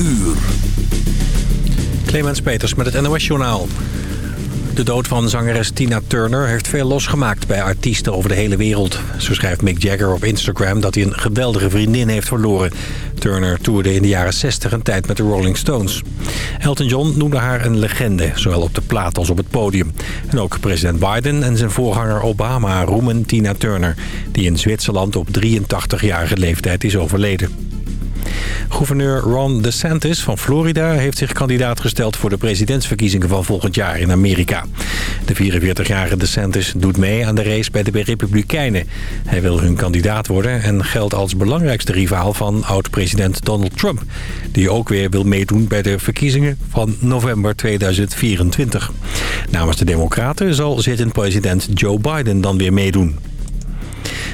uur. Clemens Peters met het NOS-journaal. De dood van zangeres Tina Turner heeft veel losgemaakt bij artiesten over de hele wereld. Zo schrijft Mick Jagger op Instagram dat hij een geweldige vriendin heeft verloren. Turner toerde in de jaren 60 een tijd met de Rolling Stones. Elton John noemde haar een legende, zowel op de plaat als op het podium. En ook president Biden en zijn voorganger Obama roemen Tina Turner... die in Zwitserland op 83-jarige leeftijd is overleden. Gouverneur Ron DeSantis van Florida heeft zich kandidaat gesteld voor de presidentsverkiezingen van volgend jaar in Amerika. De 44-jarige DeSantis doet mee aan de race bij de Republikeinen. Hij wil hun kandidaat worden en geldt als belangrijkste rivaal van oud-president Donald Trump. Die ook weer wil meedoen bij de verkiezingen van november 2024. Namens de Democraten zal zittend president Joe Biden dan weer meedoen.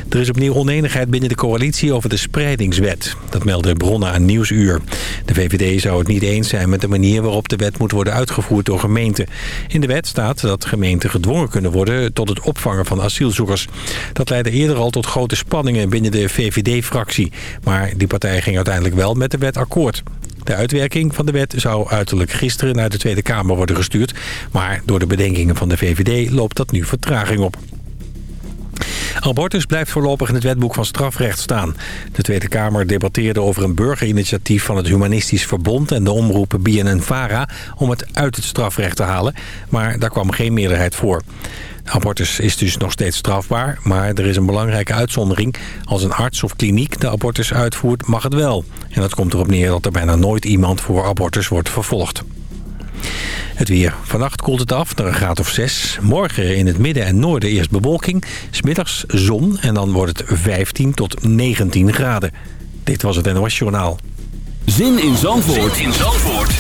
Er is opnieuw oneenigheid binnen de coalitie over de spreidingswet. Dat melden bronnen aan Nieuwsuur. De VVD zou het niet eens zijn met de manier waarop de wet moet worden uitgevoerd door gemeenten. In de wet staat dat gemeenten gedwongen kunnen worden tot het opvangen van asielzoekers. Dat leidde eerder al tot grote spanningen binnen de VVD-fractie. Maar die partij ging uiteindelijk wel met de wet akkoord. De uitwerking van de wet zou uiterlijk gisteren naar de Tweede Kamer worden gestuurd. Maar door de bedenkingen van de VVD loopt dat nu vertraging op. Abortus blijft voorlopig in het wetboek van strafrecht staan. De Tweede Kamer debatteerde over een burgerinitiatief van het Humanistisch Verbond... en de omroepen BNN-VARA om het uit het strafrecht te halen. Maar daar kwam geen meerderheid voor. Abortus is dus nog steeds strafbaar, maar er is een belangrijke uitzondering. Als een arts of kliniek de abortus uitvoert, mag het wel. En dat komt erop neer dat er bijna nooit iemand voor abortus wordt vervolgd. Het weer. Vannacht koelt het af naar een graad of 6. Morgen in het midden en noorden eerst bewolking. Smiddags zon en dan wordt het 15 tot 19 graden. Dit was het NOS Journaal. Zin in Zandvoort, zin in Zandvoort.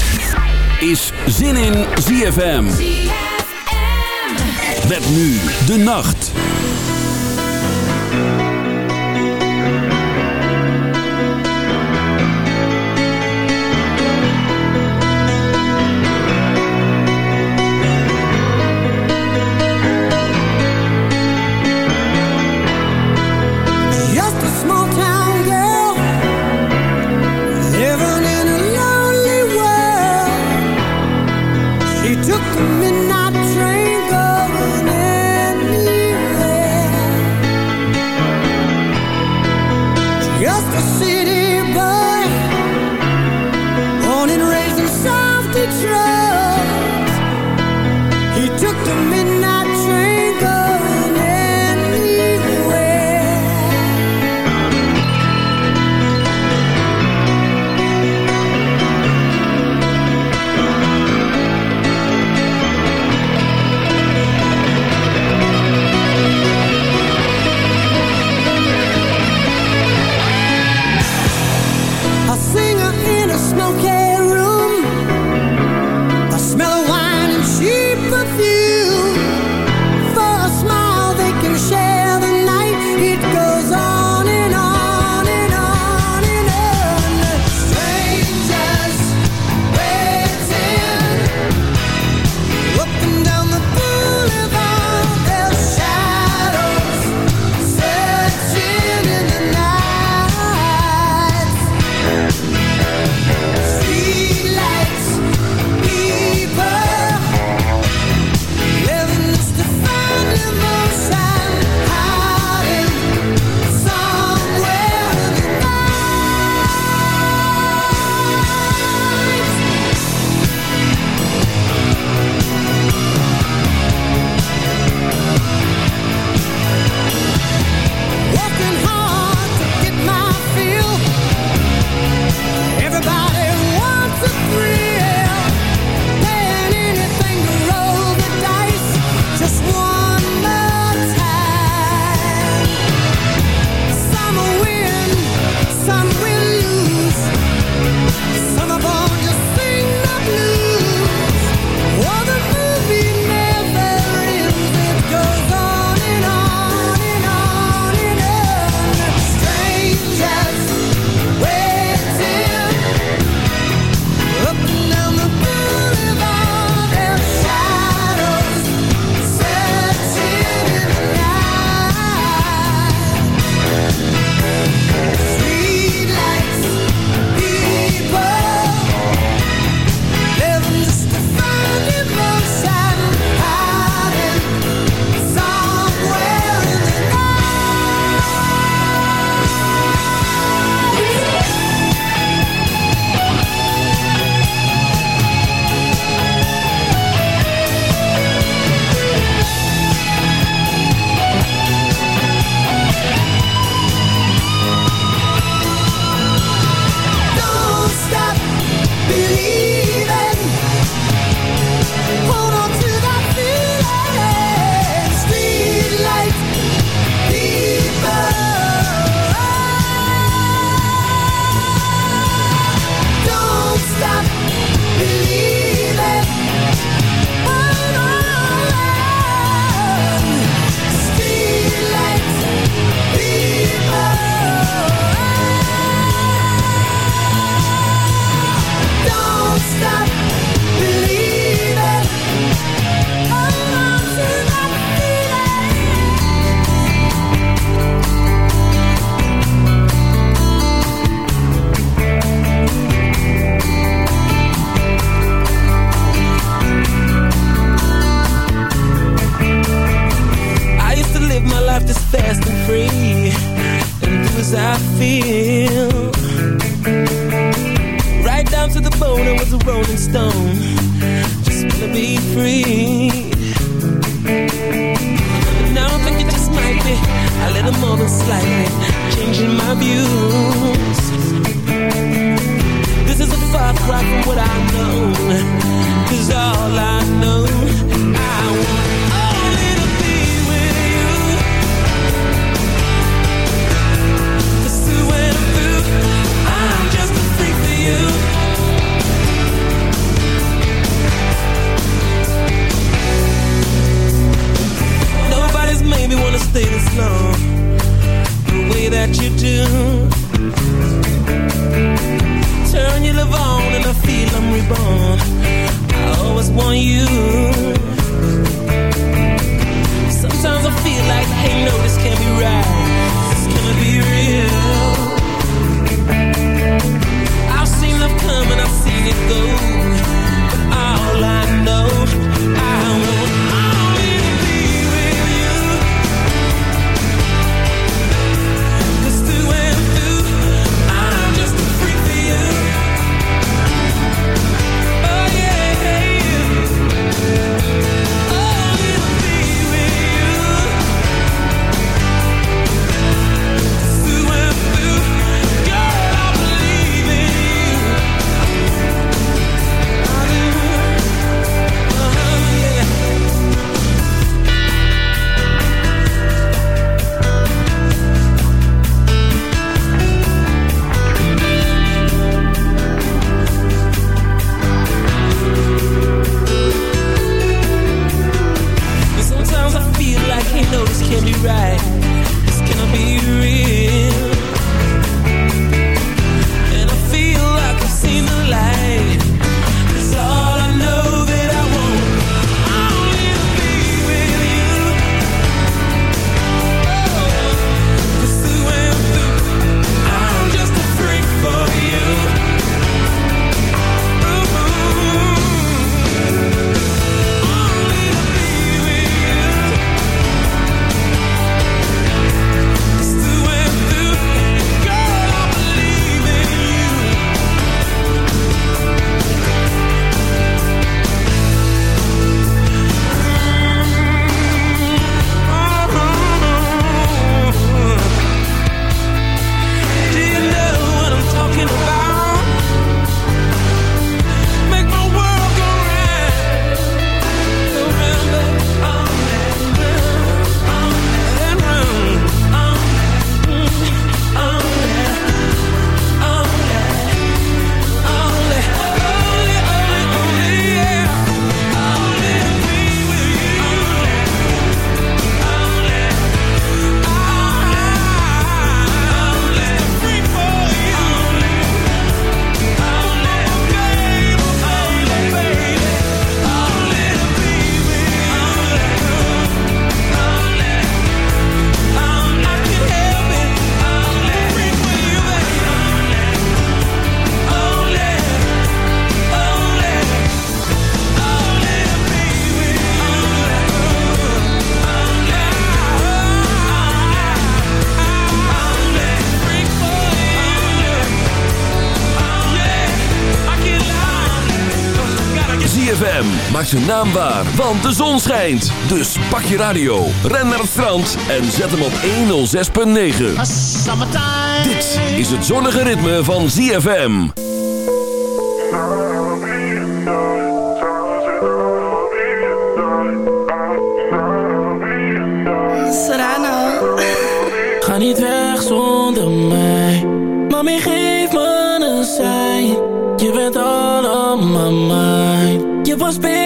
is Zin in ZFM. ZFM. Met nu de nacht. zijn naam waar, want de zon schijnt. Dus pak je radio, ren naar het strand en zet hem op 106.9. Dit is het zonnige ritme van ZFM. Serrano. Ga niet weg zonder mij. Mami, geef me een sein. Je bent all on my mind. Je was beter.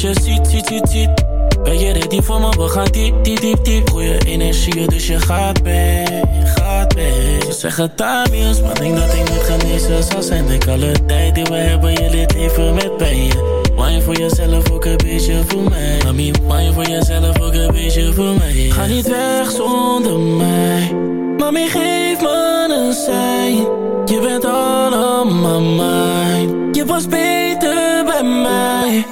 je ziet, ziet, ziet, ziet. Ben je ready voor me? We gaan diep, diep, diep, diep. Goeie energie, dus je gaat mee, gaat mee. Ze zeggen Tamius, maar denk dat ik niet genezen zal zijn. Denk alle tijd die we hebben, je lid leven met pijn. je voor jezelf, ook een beetje voor mij. Mami, wijn voor jezelf, ook een beetje voor mij. Ga niet weg zonder mij. Mami, geef me een sein. Je bent allemaal mijn. Je was beter bij mij.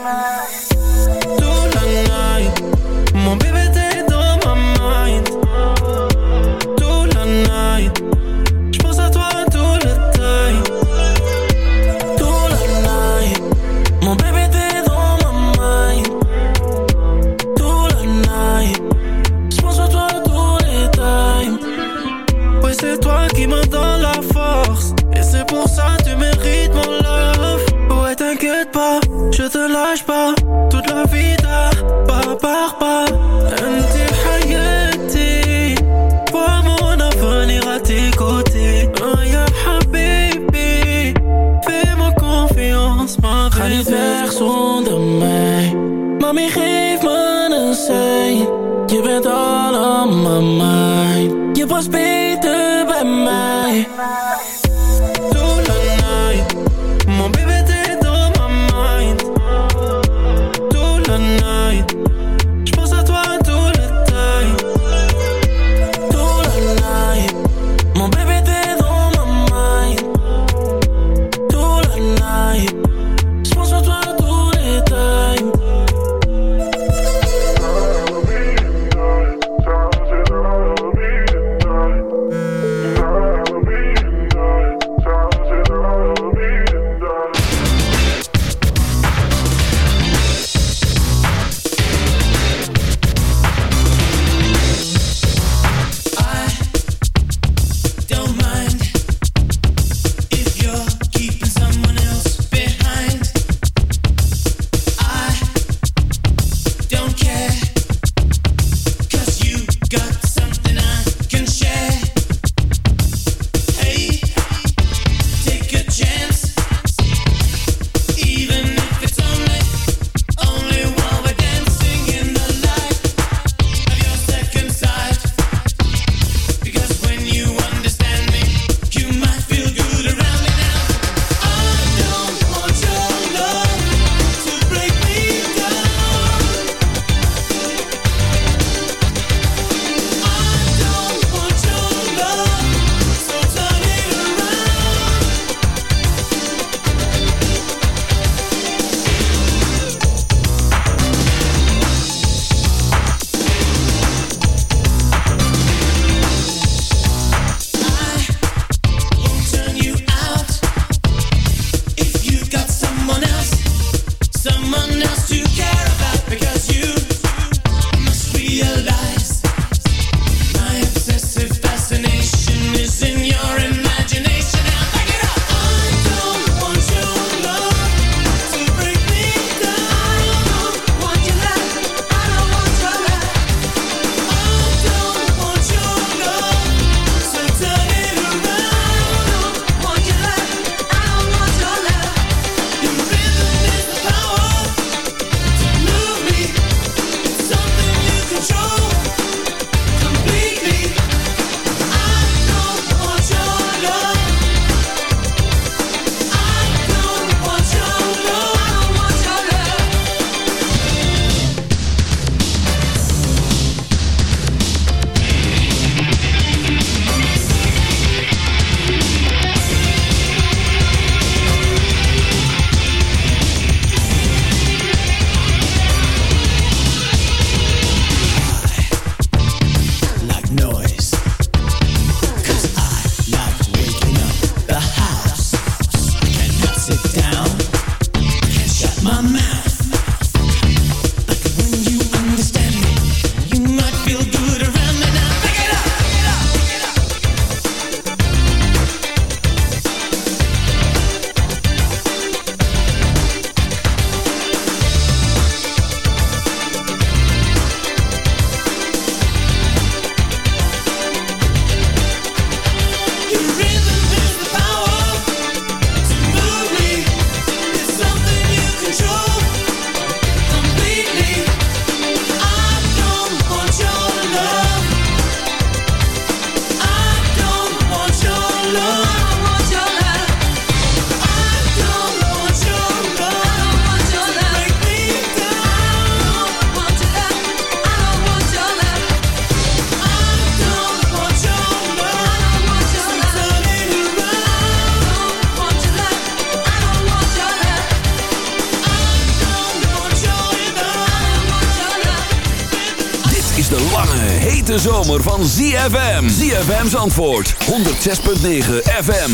ZFM Zandvoort 106.9 FM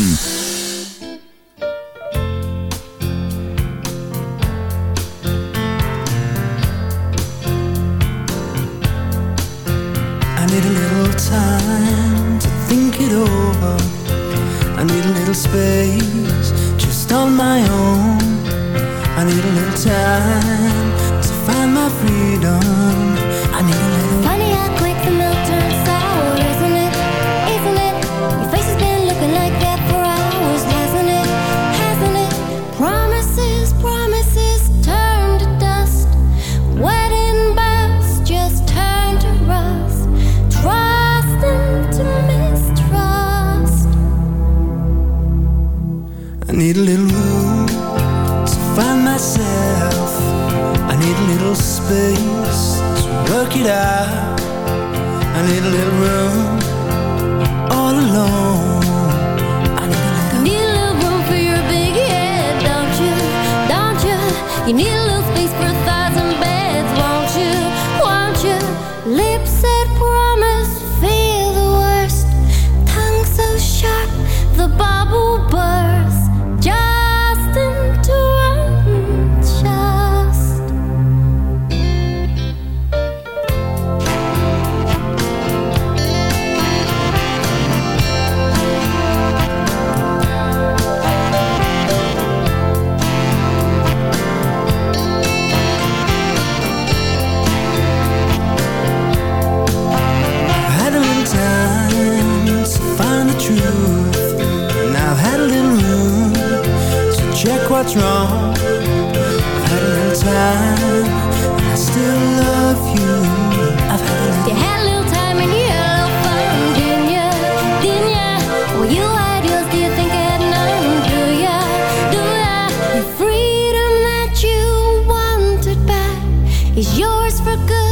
I need a little time to think it over. I need a little space just on my own. I need a little time to find my freedom. I need a and I is yours for good.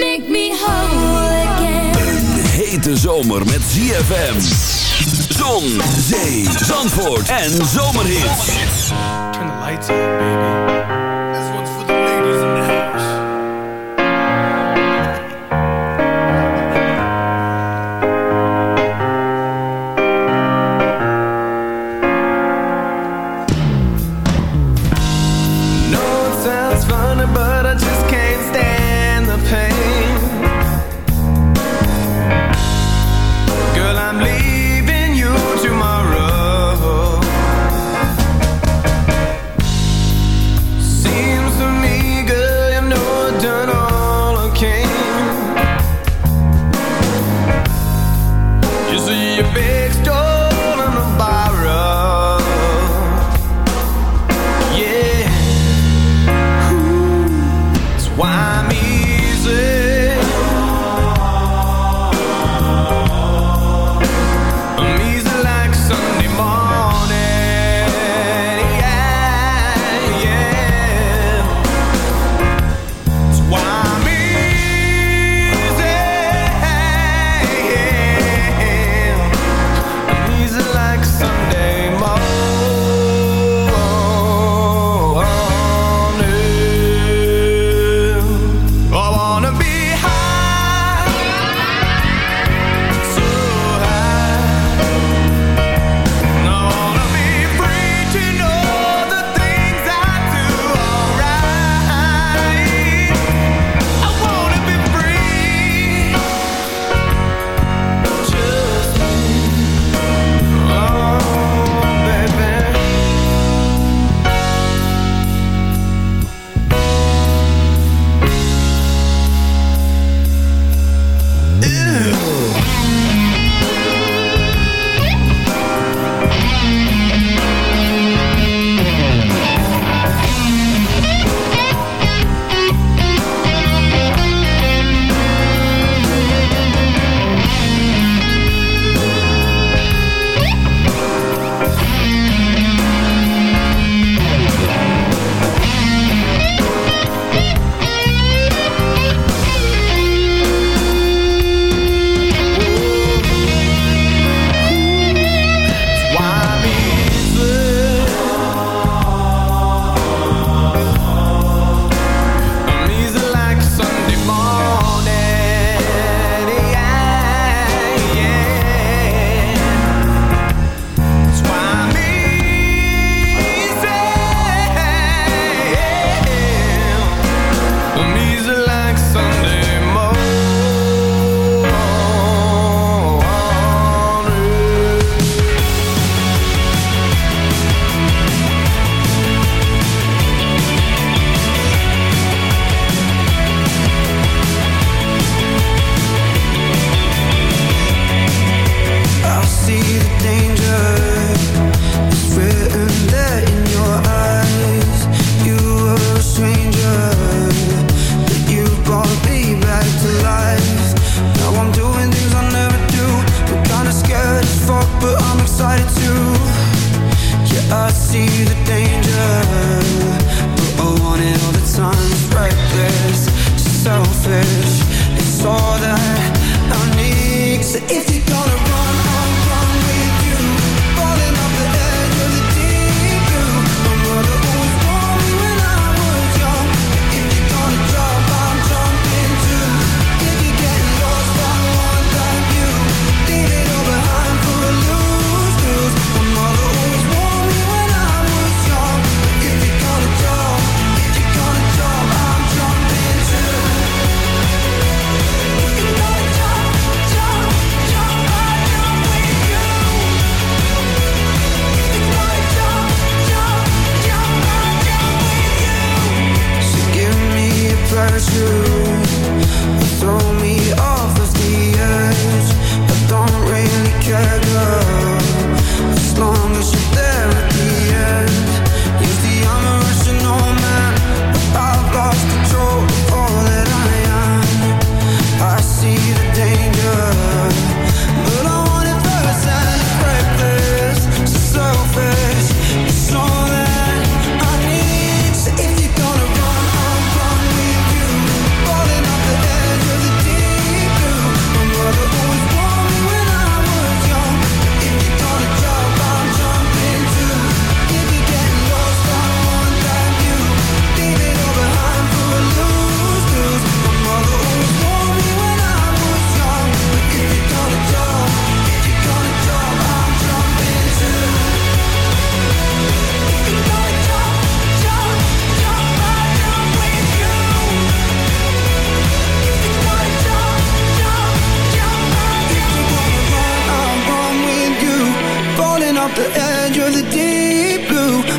make me whole again. Een hete zomer met ZFM. Zon, zee, zandvoort en zomerhit. Turn the lights on baby.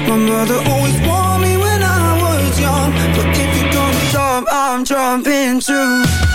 My mother always warned me when I was young. But if you're gonna jump, I'm jumping too.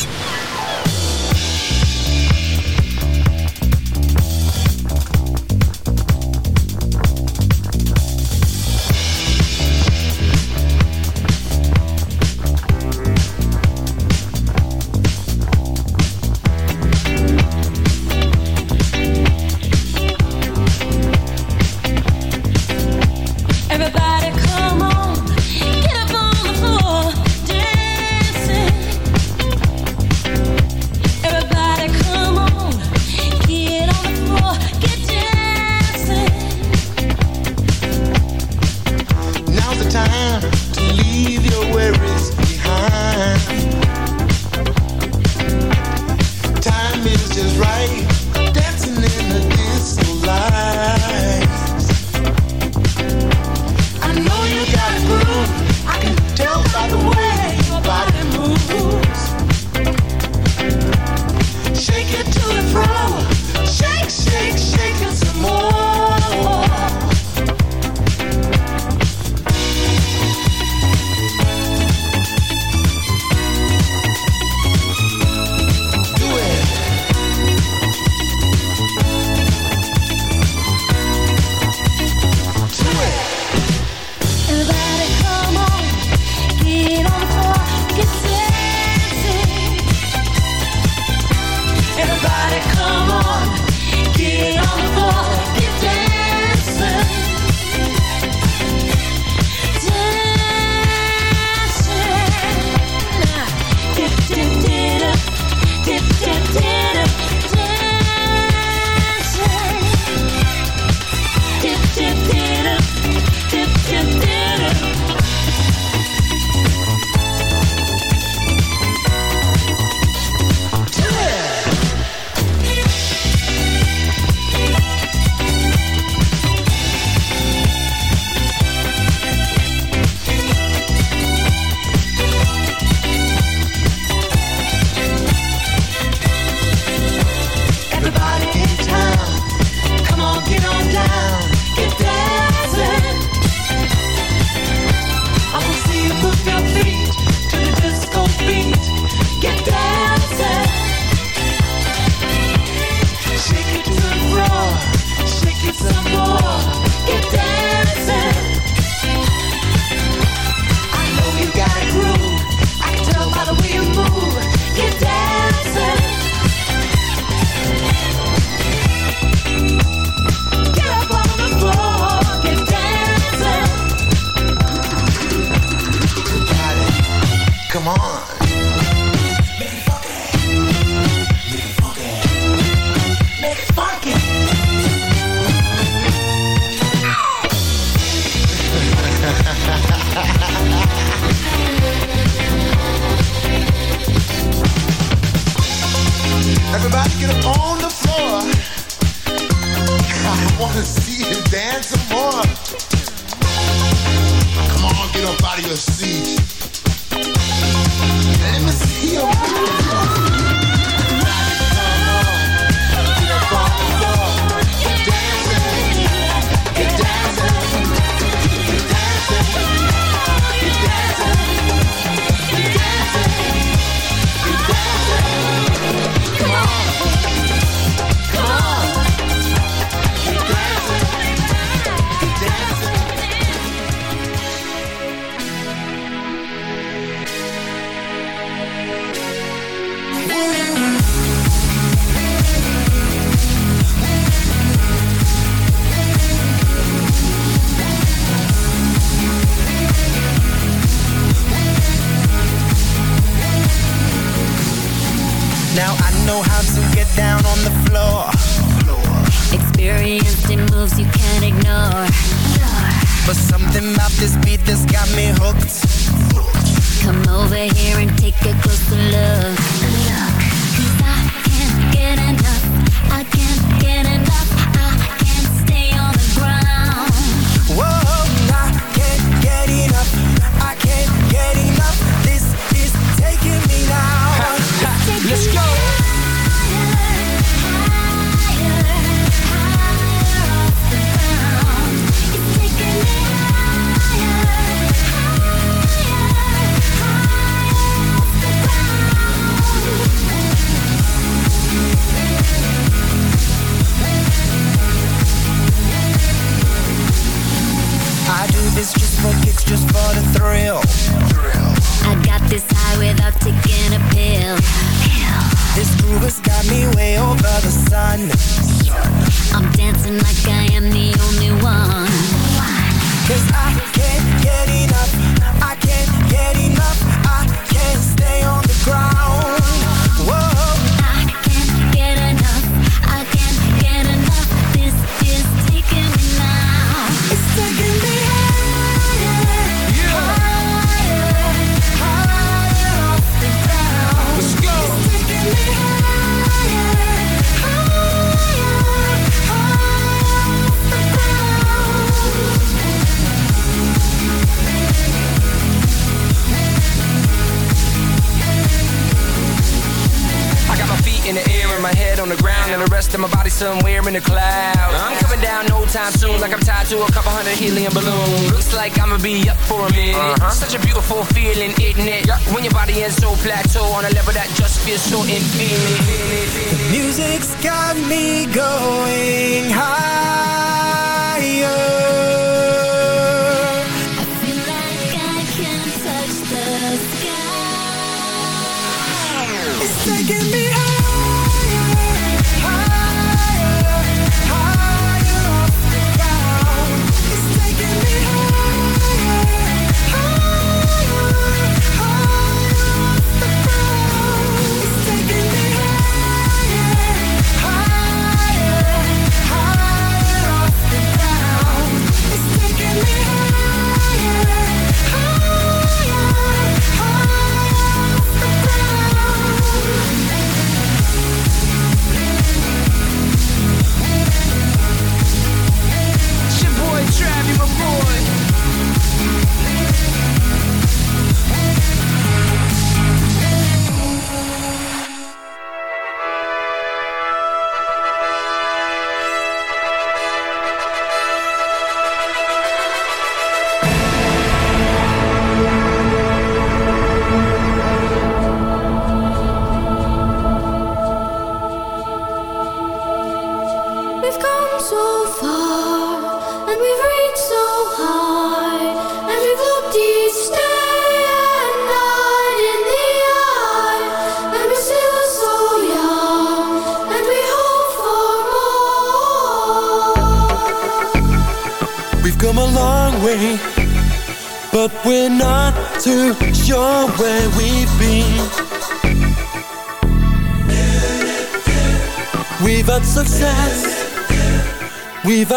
nobody will see.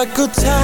like a time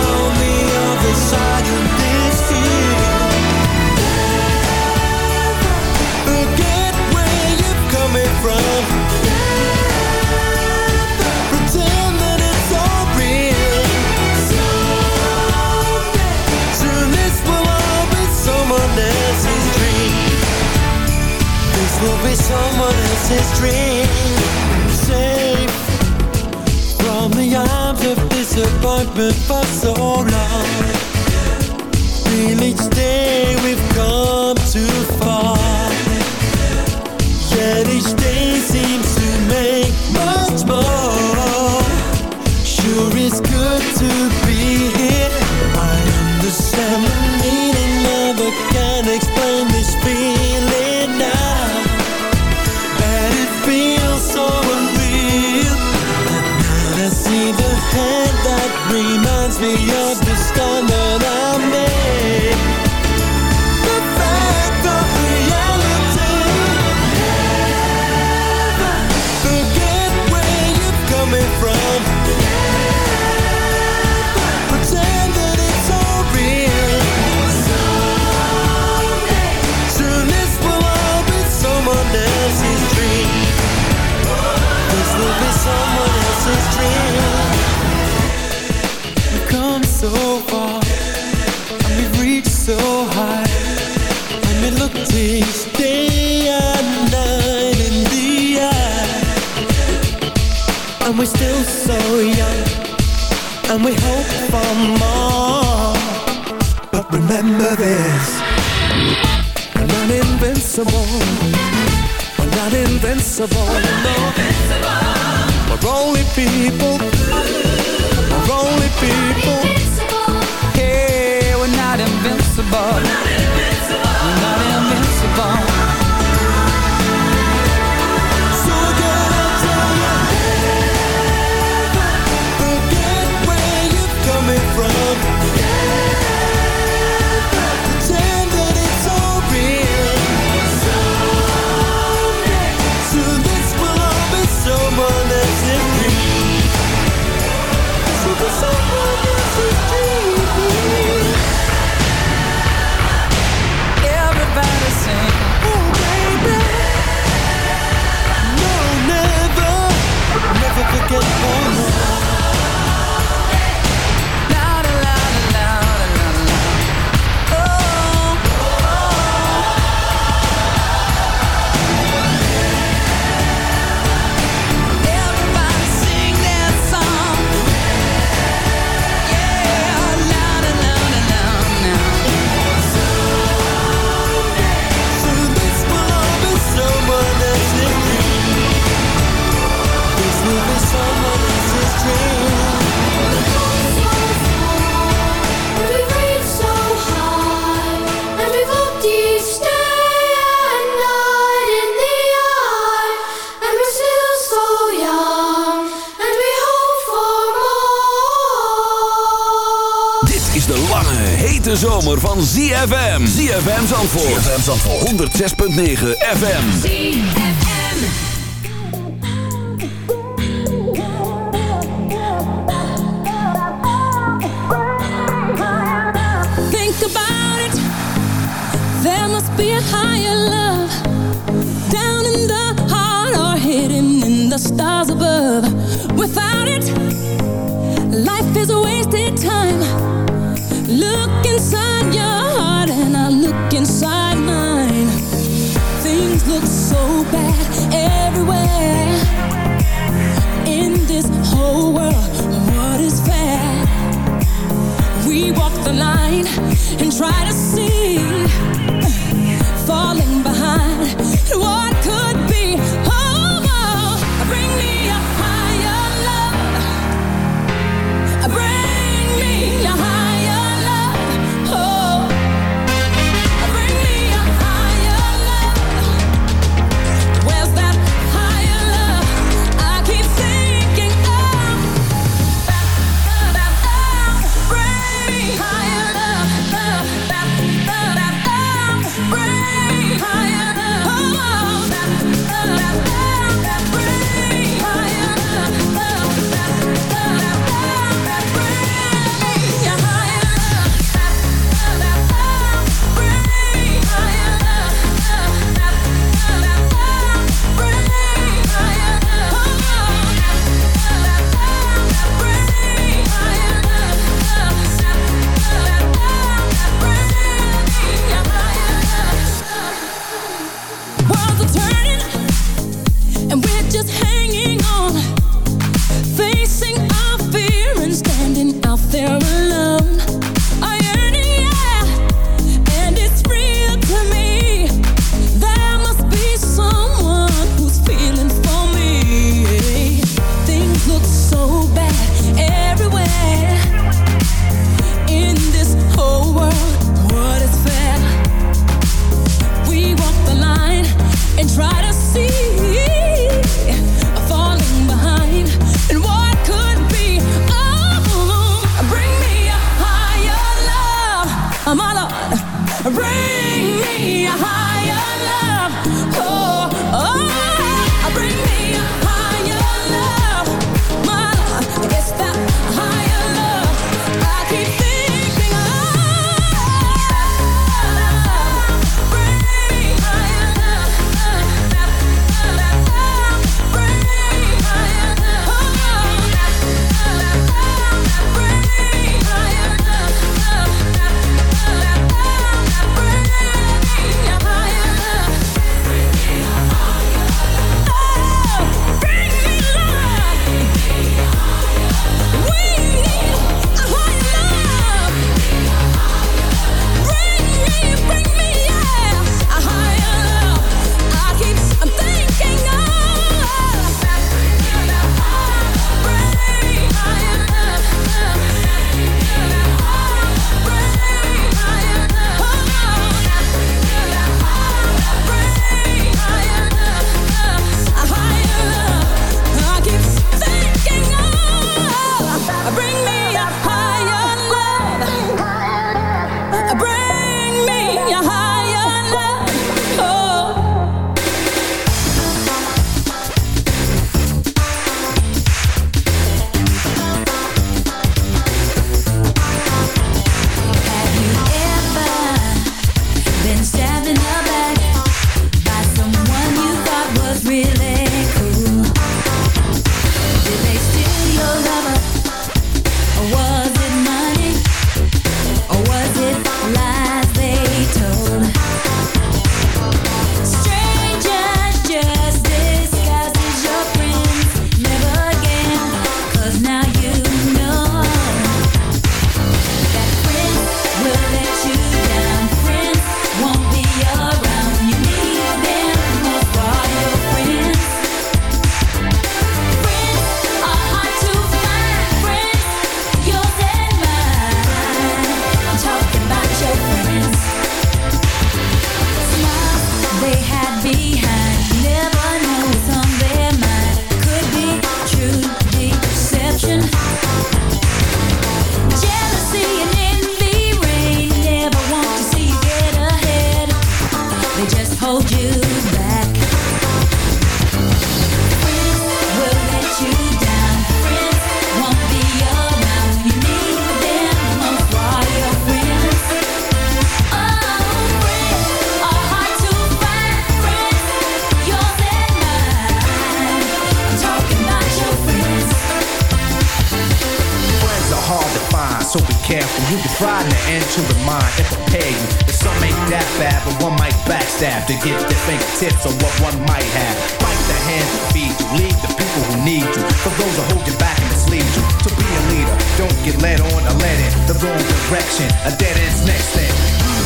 be someone else's dream. Safe from the arms of disappointment for so long. Feel each day we've come too far. invincible. We're, invincible. We're only people van ZFM. ZFM Zandvoort. ZFM Zandvoort. 106.9 FM. ZFM. Think about it. There must be a higher fried and the end to the mind and prepare you. That some ain't that bad, but one might backstab to get their fingertips on what one might have. Bite the hand that feed you, lead the people who need you. For those who hold you back and mislead you. To be a leader, don't get led on or led in the wrong direction. A dead end's next thing.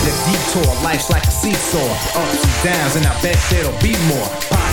The detour, life's like a seesaw, ups and downs, and I bet there'll be more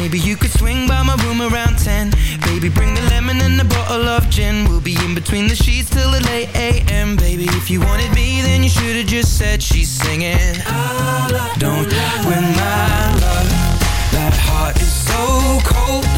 Maybe you could swing by my room around 10. Baby, bring the lemon and a bottle of gin. We'll be in between the sheets till the late AM. Baby, if you wanted me, then you should have just said she's singing. Don't win my love. That heart is so cold.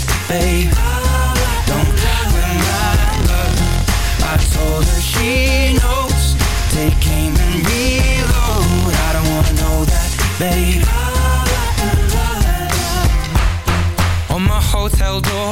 babe. Don't remember. I told her she knows. Take aim and reload. I don't wanna know that, babe. On my hotel door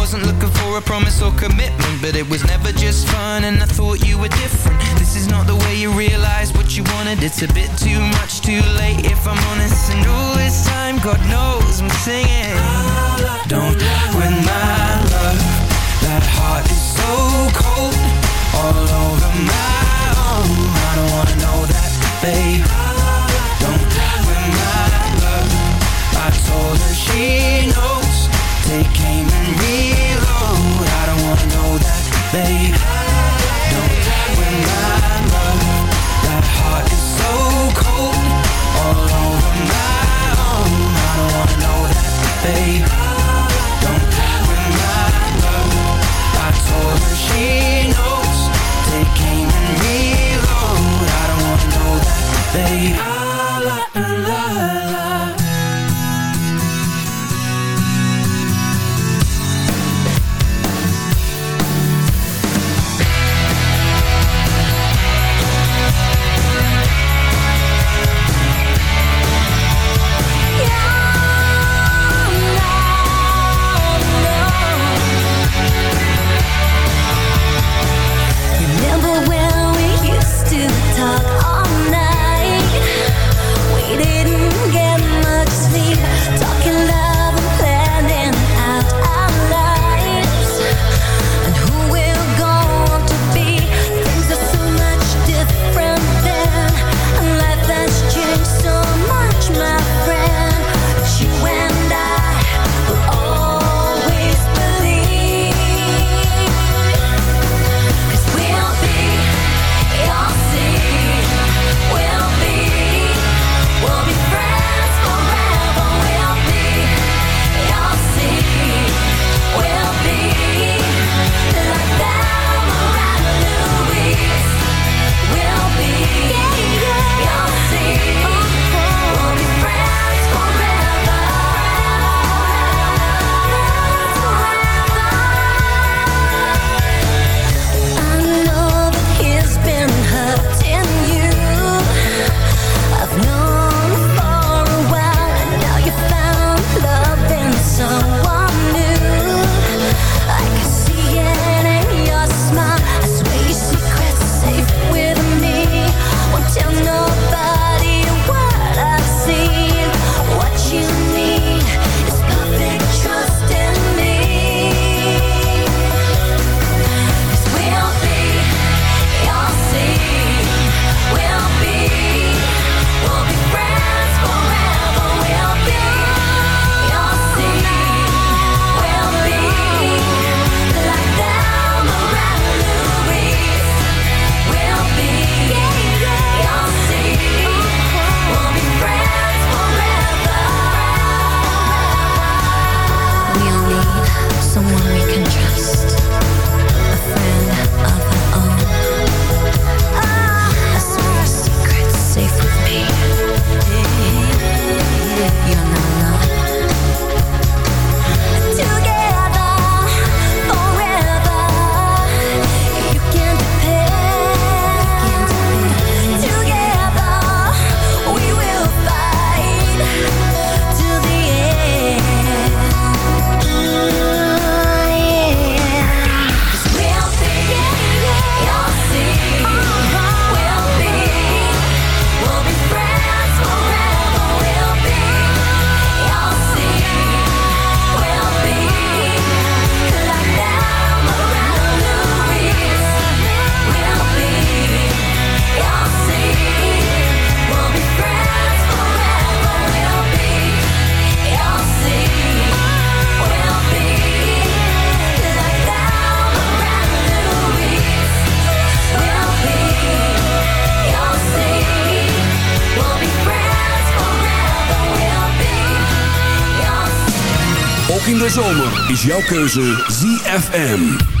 wasn't looking for a promise or commitment, but it was never just fun. And I thought you were different. This is not the way you realize what you wanted. It's a bit too much, too late, if I'm honest. And all this time, God knows I'm singing. Don't win my love. That heart is so cold, all over my own. I don't wanna know that, babe. Don't win my love. I told her she knows. Take aim and reload. I don't wanna know that, babe. Is jouw keuze ZFM.